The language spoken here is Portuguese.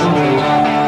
Música